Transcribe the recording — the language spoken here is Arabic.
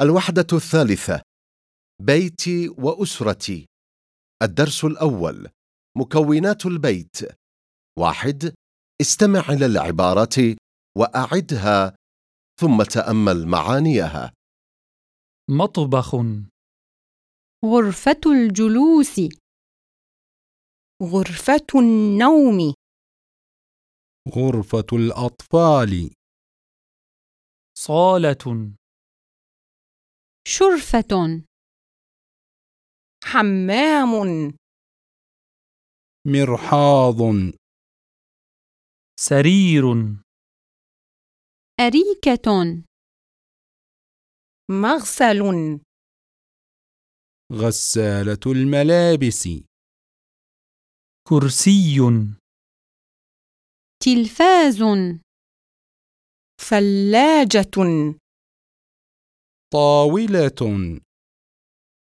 الوحدة الثالثة بيتي وأسرتي. الدرس الأول مكونات البيت. واحد استمع إلى العبارة وأعدها ثم تأمل معانيها. مطبخ. غرفة الجلوس. غرفة النوم. غرفة الأطفال. صالة. شرفة. حمام. مرحاض. سرير. أريكة. مغسل. غسالة الملابس. كرسي. تلفاز. ثلاجة. طاولة.